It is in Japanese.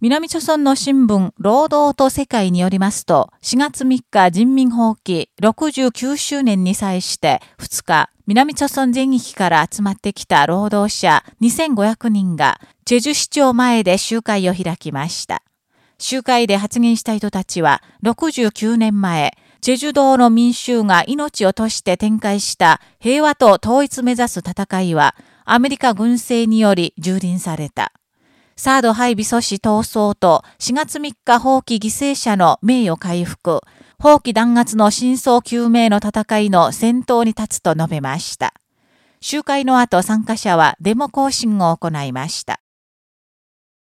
南朝村の新聞、労働と世界によりますと、4月3日人民放棄69周年に際して2日、南朝村全域から集まってきた労働者2500人が、チェジュ市長前で集会を開きました。集会で発言した人たちは、69年前、チェジュ島の民衆が命を賭して展開した平和と統一目指す戦いは、アメリカ軍政により蹂躙された。サード配備阻止闘争と4月3日放棄犠牲者の名誉回復、放棄弾圧の真相究明の戦いの先頭に立つと述べました。集会の後参加者はデモ行進を行いました。